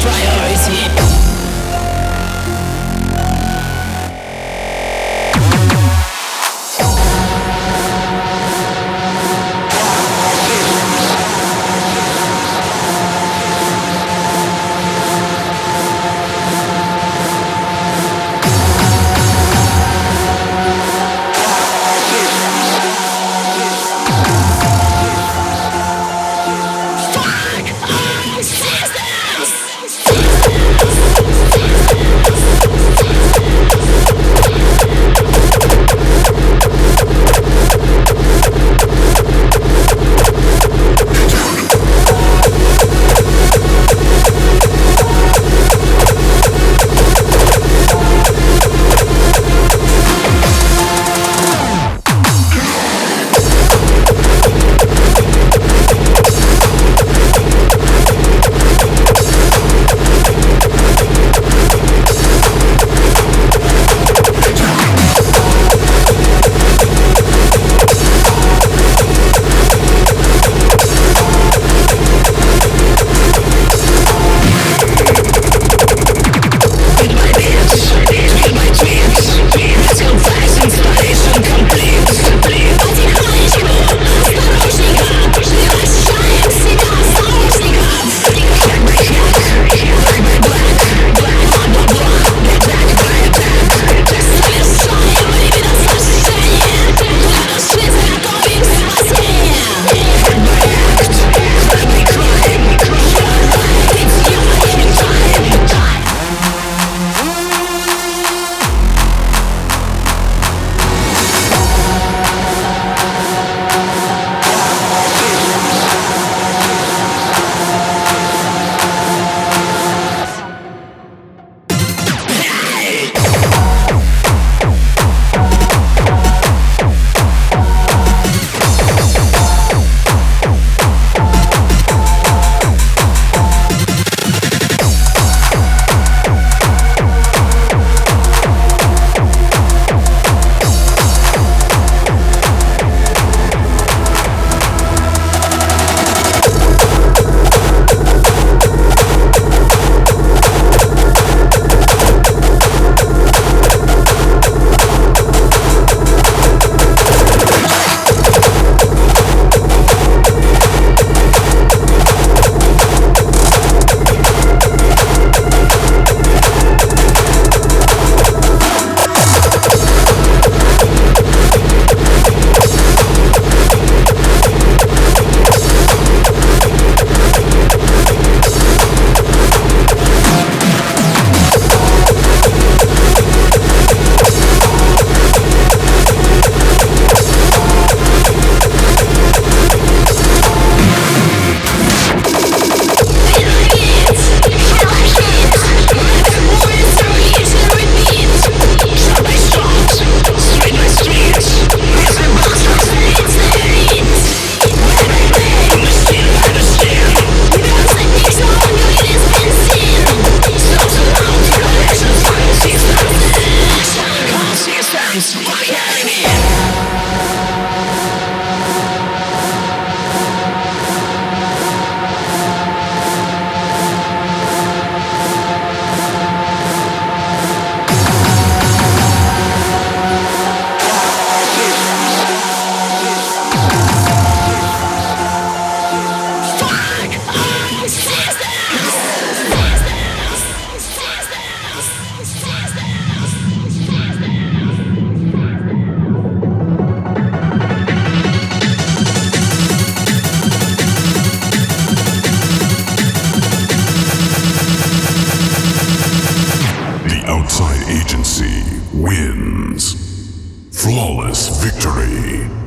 fire. agency wins. Flawless victory.